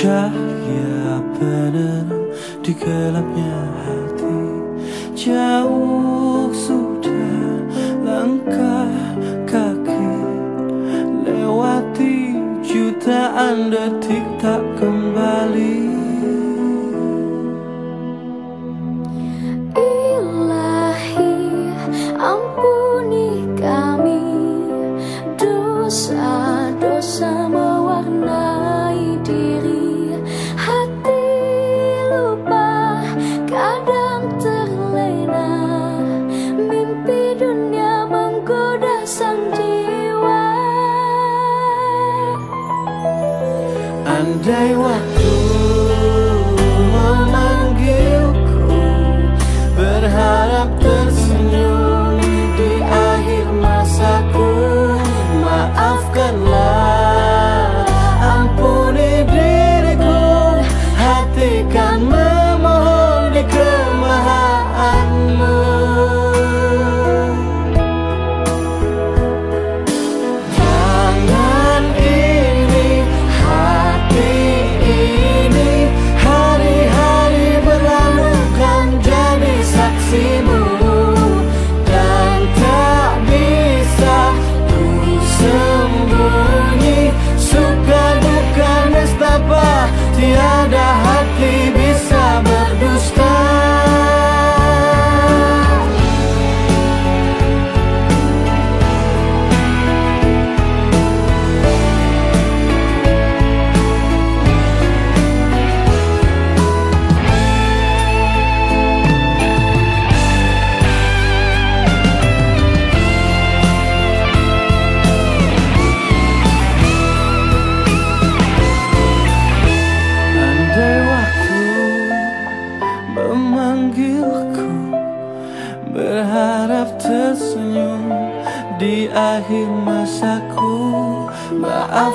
Cahaya penerang di gelapnya hati. Jauh sudah langkah kaki Lewati jutaan detik tak kembali. Ilahi ampuni kami Dosa-dosa Andai waktu memanggilku Berharap tersenyum di akhir masaku. Maaf